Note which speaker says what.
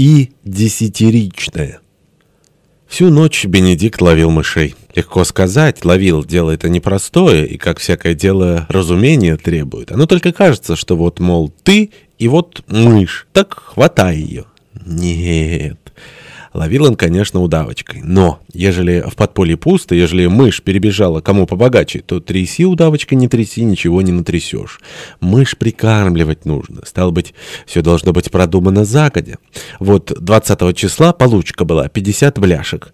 Speaker 1: и десятиричная. Всю ночь Бенедикт ловил мышей. Легко сказать, ловил, дело это непростое, и, как всякое дело, разумение требует. Оно только кажется, что вот, мол, ты и вот мышь, так хватай ее. Нет... Ловил он, конечно, удавочкой. Но, ежели в подполье пусто, ежели мышь перебежала кому побогаче, то тряси удавочкой, не тряси, ничего не натрясешь. Мышь прикармливать нужно. Стало быть, все должно быть продумано загодя. Вот 20 числа получка была, 50 бляшек.